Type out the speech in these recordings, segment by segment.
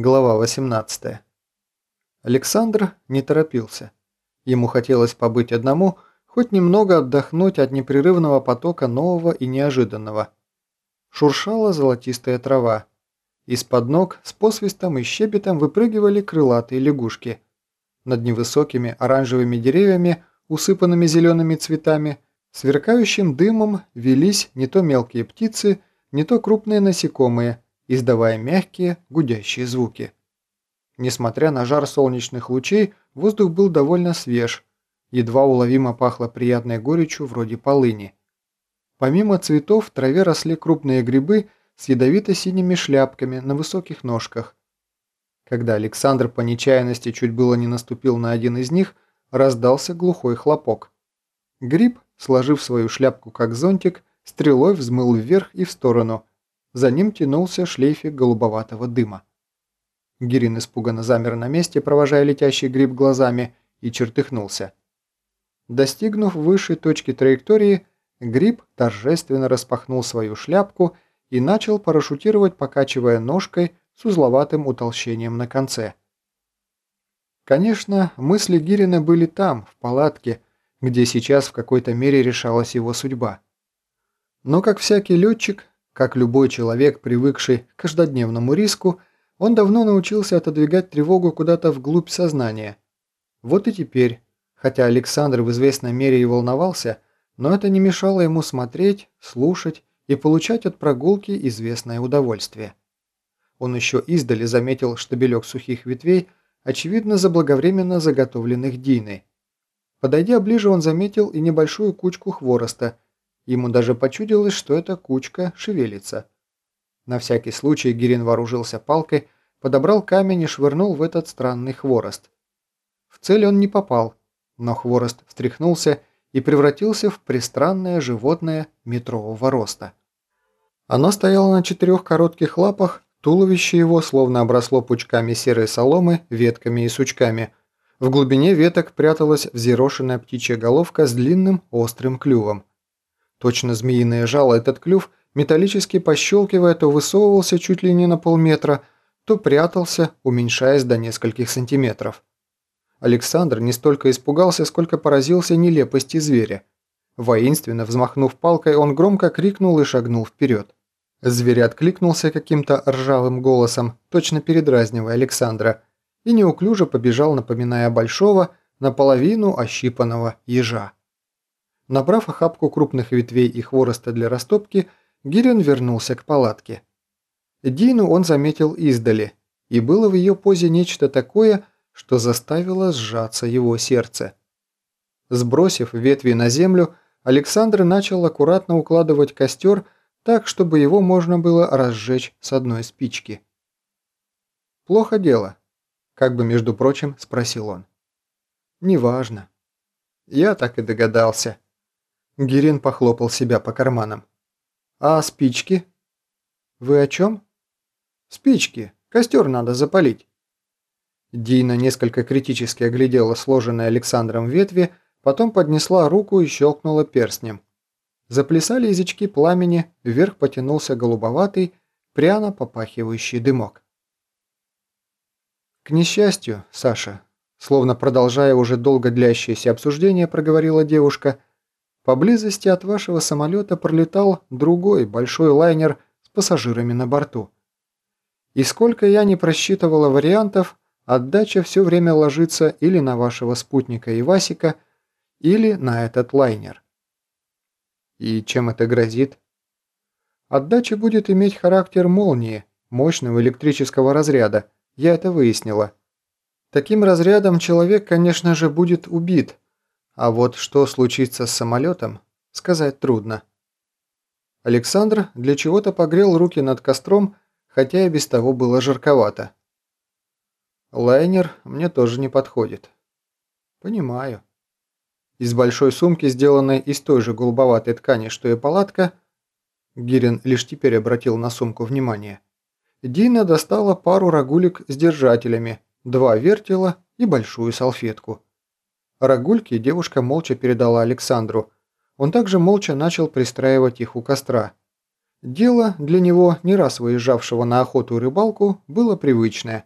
Глава 18. Александр не торопился. Ему хотелось побыть одному, хоть немного отдохнуть от непрерывного потока нового и неожиданного. Шуршала золотистая трава. Из-под ног с посвистом и щебетом выпрыгивали крылатые лягушки. Над невысокими оранжевыми деревьями, усыпанными зелеными цветами, сверкающим дымом велись не то мелкие птицы, не то крупные насекомые – издавая мягкие, гудящие звуки. Несмотря на жар солнечных лучей, воздух был довольно свеж, едва уловимо пахло приятной горечью вроде полыни. Помимо цветов в траве росли крупные грибы с ядовито-синими шляпками на высоких ножках. Когда Александр по нечаянности чуть было не наступил на один из них, раздался глухой хлопок. Гриб, сложив свою шляпку как зонтик, стрелой взмыл вверх и в сторону, за ним тянулся шлейфик голубоватого дыма. Гирин испуганно замер на месте, провожая летящий гриб глазами, и чертыхнулся. Достигнув высшей точки траектории, гриб торжественно распахнул свою шляпку и начал парашютировать, покачивая ножкой с узловатым утолщением на конце. Конечно, мысли Гирина были там, в палатке, где сейчас в какой-то мере решалась его судьба. Но, как всякий летчик, как любой человек, привыкший к каждодневному риску, он давно научился отодвигать тревогу куда-то вглубь сознания. Вот и теперь, хотя Александр в известной мере и волновался, но это не мешало ему смотреть, слушать и получать от прогулки известное удовольствие. Он еще издали заметил штабелек сухих ветвей, очевидно заблаговременно заготовленных Диной. Подойдя ближе, он заметил и небольшую кучку хвороста – Ему даже почудилось, что эта кучка шевелится. На всякий случай Гирин вооружился палкой, подобрал камень и швырнул в этот странный хворост. В цель он не попал, но хворост встряхнулся и превратился в пристранное животное метрового роста. Оно стояло на четырех коротких лапах, туловище его словно обросло пучками серой соломы, ветками и сучками. В глубине веток пряталась взъерошенная птичья головка с длинным острым клювом. Точно змеиное жало этот клюв, металлически пощелкивая, то высовывался чуть ли не на полметра, то прятался, уменьшаясь до нескольких сантиметров. Александр не столько испугался, сколько поразился нелепости зверя. Воинственно взмахнув палкой, он громко крикнул и шагнул вперед. Зверь откликнулся каким-то ржавым голосом, точно передразнивая Александра, и неуклюже побежал, напоминая большого, наполовину ощипанного ежа. Набрав охапку крупных ветвей и хвороста для растопки, Гирин вернулся к палатке. Дину он заметил издали, и было в ее позе нечто такое, что заставило сжаться его сердце. Сбросив ветви на землю, Александр начал аккуратно укладывать костер так, чтобы его можно было разжечь с одной спички. «Плохо дело», – как бы, между прочим, спросил он. «Неважно». «Я так и догадался», Гирин похлопал себя по карманам. «А спички?» «Вы о чем?» «Спички. Костер надо запалить». Дина несколько критически оглядела сложенные Александром ветви, потом поднесла руку и щелкнула перстнем. Заплясали язычки пламени, вверх потянулся голубоватый, пряно попахивающий дымок. «К несчастью, Саша», словно продолжая уже долго длящееся обсуждение, проговорила девушка – Поблизости от вашего самолета пролетал другой большой лайнер с пассажирами на борту. И сколько я не просчитывала вариантов, отдача все время ложится или на вашего спутника Ивасика, или на этот лайнер. И чем это грозит? Отдача будет иметь характер молнии, мощного электрического разряда, я это выяснила. Таким разрядом человек, конечно же, будет убит – а вот что случится с самолетом, сказать трудно. Александр для чего-то погрел руки над костром, хотя и без того было жарковато. Лайнер мне тоже не подходит. Понимаю. Из большой сумки, сделанной из той же голубоватой ткани, что и палатка, Гирин лишь теперь обратил на сумку внимание, Дина достала пару рагулек с держателями, два вертела и большую салфетку. Рогульки девушка молча передала Александру. Он также молча начал пристраивать их у костра. Дело для него, не раз выезжавшего на охоту и рыбалку, было привычное.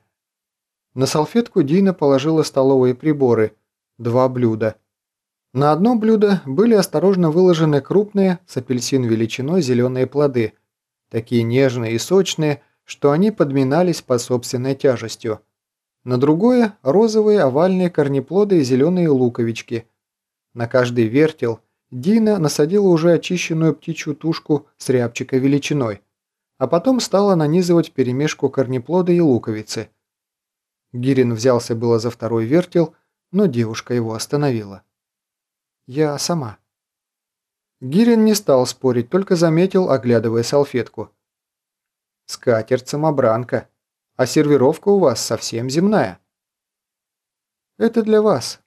На салфетку Дина положила столовые приборы, два блюда. На одно блюдо были осторожно выложены крупные, с апельсин величиной зеленые плоды, такие нежные и сочные, что они подминались под собственной тяжестью. На другое – розовые овальные корнеплоды и зеленые луковички. На каждый вертел – Дина насадила уже очищенную птичью тушку с рябчика величиной, а потом стала нанизывать перемешку корнеплода и луковицы. Гирин взялся было за второй вертел, но девушка его остановила. «Я сама». Гирин не стал спорить, только заметил, оглядывая салфетку. «Скатерть-самобранка, а сервировка у вас совсем земная». «Это для вас»,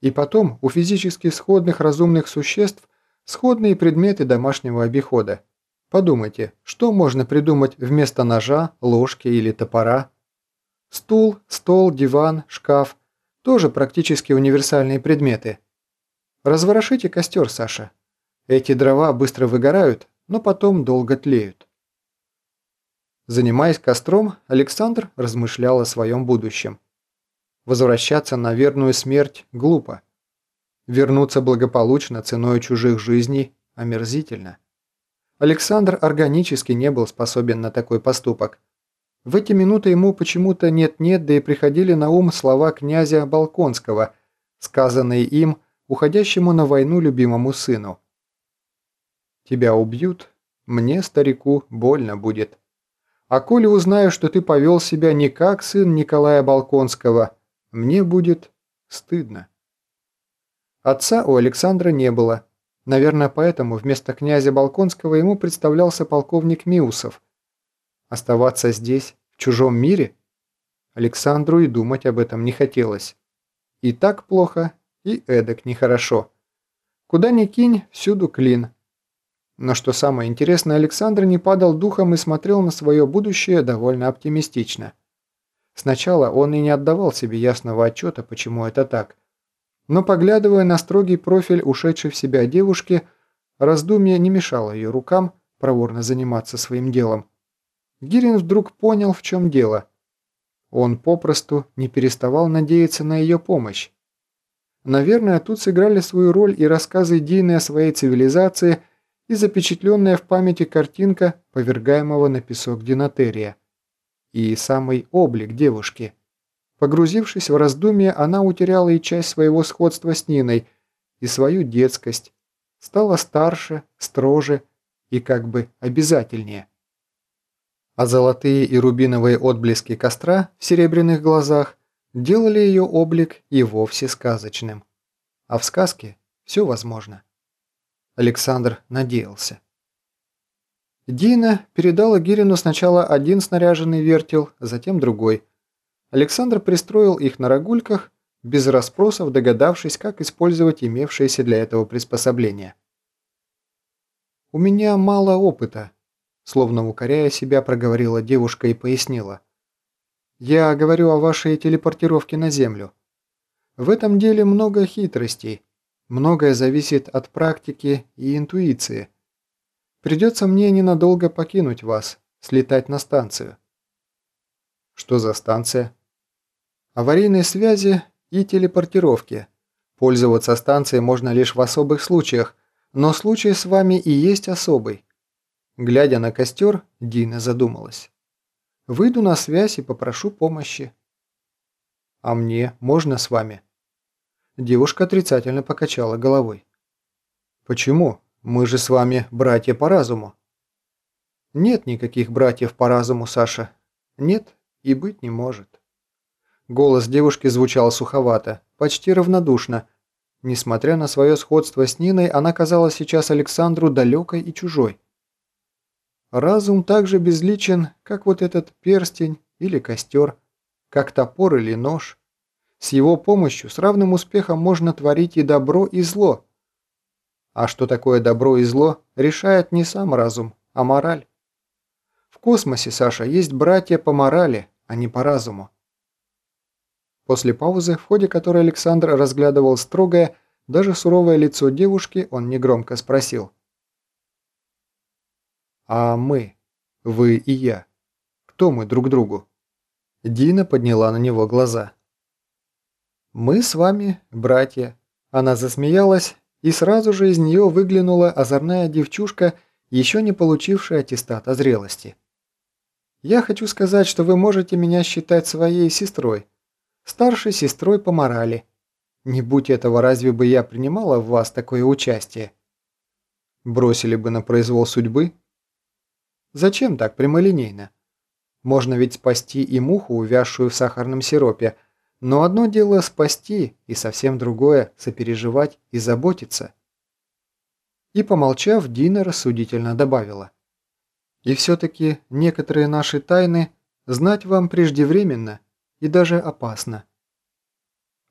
и потом у физически сходных разумных существ сходные предметы домашнего обихода. Подумайте, что можно придумать вместо ножа, ложки или топора? Стул, стол, диван, шкаф – тоже практически универсальные предметы. Разворошите костер, Саша. Эти дрова быстро выгорают, но потом долго тлеют. Занимаясь костром, Александр размышлял о своем будущем. Возвращаться на верную смерть глупо. Вернуться благополучно ценой чужих жизней омерзительно. Александр органически не был способен на такой поступок. В эти минуты ему почему-то нет-нет, да и приходили на ум слова князя Балконского, сказанные им, уходящему на войну любимому сыну. «Тебя убьют, мне, старику, больно будет. А коли узнаю, что ты повел себя не как сын Николая Балконского, мне будет стыдно. Отца у Александра не было. Наверное, поэтому вместо князя Балконского ему представлялся полковник Миусов. Оставаться здесь, в чужом мире? Александру и думать об этом не хотелось. И так плохо, и эдак нехорошо. Куда ни кинь, всюду клин. Но что самое интересное, Александр не падал духом и смотрел на свое будущее довольно оптимистично. Сначала он и не отдавал себе ясного отчета, почему это так. Но поглядывая на строгий профиль ушедшей в себя девушки, раздумье не мешало ее рукам проворно заниматься своим делом. Гирин вдруг понял, в чем дело. Он попросту не переставал надеяться на ее помощь. Наверное, тут сыграли свою роль и рассказы Дины о своей цивилизации и запечатленная в памяти картинка повергаемого на песок динотерия и самый облик девушки. Погрузившись в раздумье, она утеряла и часть своего сходства с Ниной, и свою детскость, стала старше, строже и как бы обязательнее. А золотые и рубиновые отблески костра в серебряных глазах делали ее облик и вовсе сказочным. А в сказке все возможно. Александр надеялся. Дина передала Гирину сначала один снаряженный вертел, затем другой. Александр пристроил их на рогульках, без расспросов догадавшись, как использовать имевшиеся для этого приспособления. «У меня мало опыта», – словно укоряя себя, проговорила девушка и пояснила. «Я говорю о вашей телепортировке на Землю. В этом деле много хитростей, многое зависит от практики и интуиции». Придется мне ненадолго покинуть вас, слетать на станцию. Что за станция? Аварийные связи и телепортировки. Пользоваться станцией можно лишь в особых случаях, но случай с вами и есть особый. Глядя на костер, Дина задумалась. Выйду на связь и попрошу помощи. А мне можно с вами? Девушка отрицательно покачала головой. Почему? Мы же с вами братья по разуму». «Нет никаких братьев по разуму, Саша. Нет и быть не может». Голос девушки звучал суховато, почти равнодушно. Несмотря на свое сходство с Ниной, она казалась сейчас Александру далекой и чужой. Разум так же безличен, как вот этот перстень или костер, как топор или нож. С его помощью с равным успехом можно творить и добро, и зло – а что такое добро и зло, решает не сам разум, а мораль. В космосе, Саша, есть братья по морали, а не по разуму. После паузы, в ходе которой Александр разглядывал строгое, даже суровое лицо девушки, он негромко спросил. А мы? Вы и я. Кто мы друг другу? Дина подняла на него глаза. «Мы с вами братья». Она засмеялась, и сразу же из нее выглянула озорная девчушка, еще не получившая аттестат о зрелости. «Я хочу сказать, что вы можете меня считать своей сестрой, старшей сестрой по морали. Не будь этого, разве бы я принимала в вас такое участие?» «Бросили бы на произвол судьбы?» «Зачем так прямолинейно? Можно ведь спасти и муху, увязшую в сахарном сиропе, но одно дело спасти, и совсем другое – сопереживать и заботиться». И, помолчав, Дина рассудительно добавила. «И все-таки некоторые наши тайны знать вам преждевременно и даже опасно.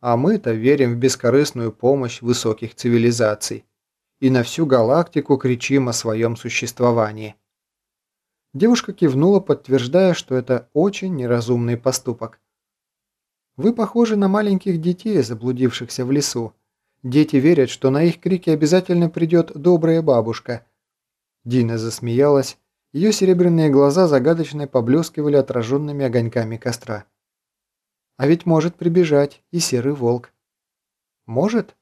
А мы-то верим в бескорыстную помощь высоких цивилизаций и на всю галактику кричим о своем существовании. Девушка кивнула, подтверждая, что это очень неразумный поступок. Вы похожи на маленьких детей, заблудившихся в лесу. Дети верят, что на их крики обязательно придет добрая бабушка. Дина засмеялась, ее серебряные глаза загадочно поблескивали отраженными огоньками костра. А ведь может прибежать и серый волк. Может?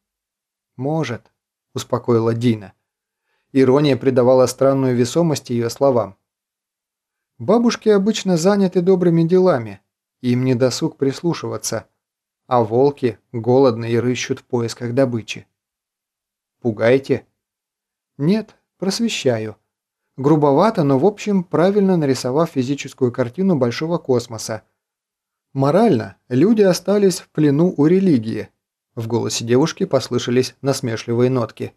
Может, успокоила Дина. Ирония придавала странную весомость ее словам. Бабушки обычно заняты добрыми делами, им не досуг прислушиваться, а волки голодны и рыщут в поисках добычи. Пугаете? Нет, просвещаю. Грубовато, но в общем правильно нарисовав физическую картину большого космоса – Морально люди остались в плену у религии. В голосе девушки послышались насмешливые нотки.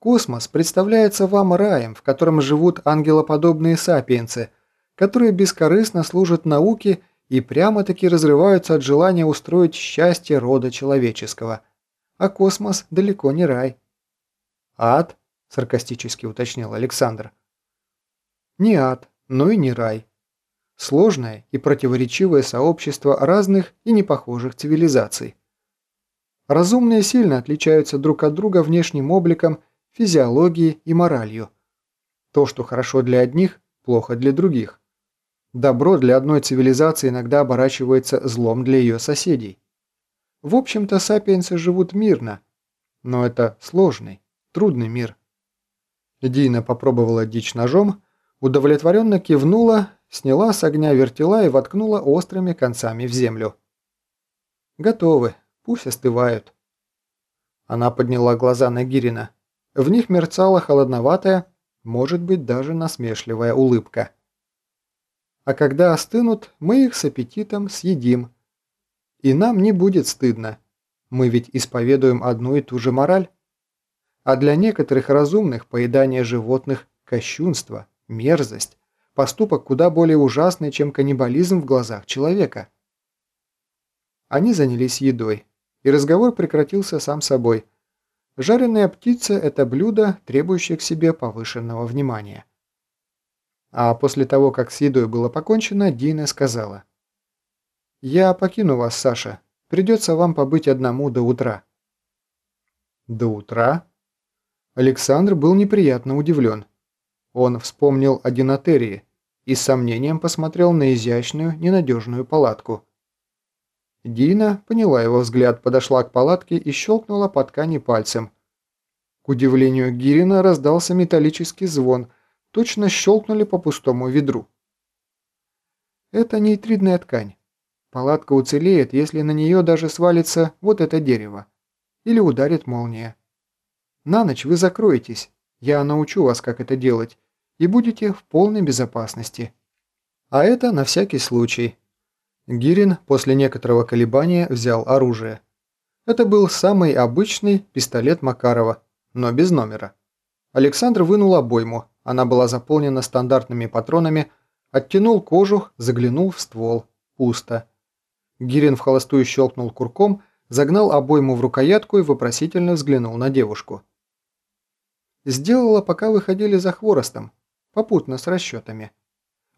Космос представляется вам раем, в котором живут ангелоподобные сапиенсы, которые бескорыстно служат науке и прямо-таки разрываются от желания устроить счастье рода человеческого. А космос далеко не рай. «Ад?» – саркастически уточнил Александр. «Не ад, но и не рай сложное и противоречивое сообщество разных и непохожих цивилизаций. Разумные сильно отличаются друг от друга внешним обликом, физиологией и моралью. То, что хорошо для одних, плохо для других. Добро для одной цивилизации иногда оборачивается злом для ее соседей. В общем-то, сапиенсы живут мирно, но это сложный, трудный мир. Дина попробовала дичь ножом, удовлетворенно кивнула сняла с огня вертела и воткнула острыми концами в землю. «Готовы, пусть остывают». Она подняла глаза на Гирина. В них мерцала холодноватая, может быть, даже насмешливая улыбка. «А когда остынут, мы их с аппетитом съедим. И нам не будет стыдно. Мы ведь исповедуем одну и ту же мораль. А для некоторых разумных поедание животных – кощунство, мерзость, Поступок куда более ужасный, чем каннибализм в глазах человека. Они занялись едой, и разговор прекратился сам собой. Жареная птица – это блюдо, требующее к себе повышенного внимания. А после того, как с едой было покончено, Дина сказала. «Я покину вас, Саша. Придется вам побыть одному до утра». «До утра?» Александр был неприятно удивлен. Он вспомнил о динатерии и с сомнением посмотрел на изящную, ненадежную палатку. Дина поняла его взгляд, подошла к палатке и щелкнула по ткани пальцем. К удивлению Гирина раздался металлический звон, точно щелкнули по пустому ведру. Это нейтридная ткань. Палатка уцелеет, если на нее даже свалится вот это дерево. Или ударит молния. На ночь вы закроетесь. Я научу вас, как это делать и будете в полной безопасности. А это на всякий случай. Гирин после некоторого колебания взял оружие. Это был самый обычный пистолет Макарова, но без номера. Александр вынул обойму, она была заполнена стандартными патронами, оттянул кожух, заглянул в ствол. Пусто. Гирин в холостую щелкнул курком, загнал обойму в рукоятку и вопросительно взглянул на девушку. «Сделала, пока выходили за хворостом», попутно с расчетами.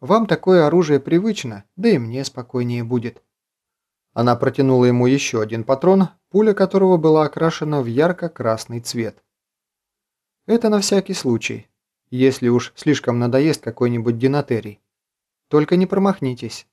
Вам такое оружие привычно, да и мне спокойнее будет». Она протянула ему еще один патрон, пуля которого была окрашена в ярко-красный цвет. «Это на всякий случай. Если уж слишком надоест какой-нибудь динотерий. Только не промахнитесь.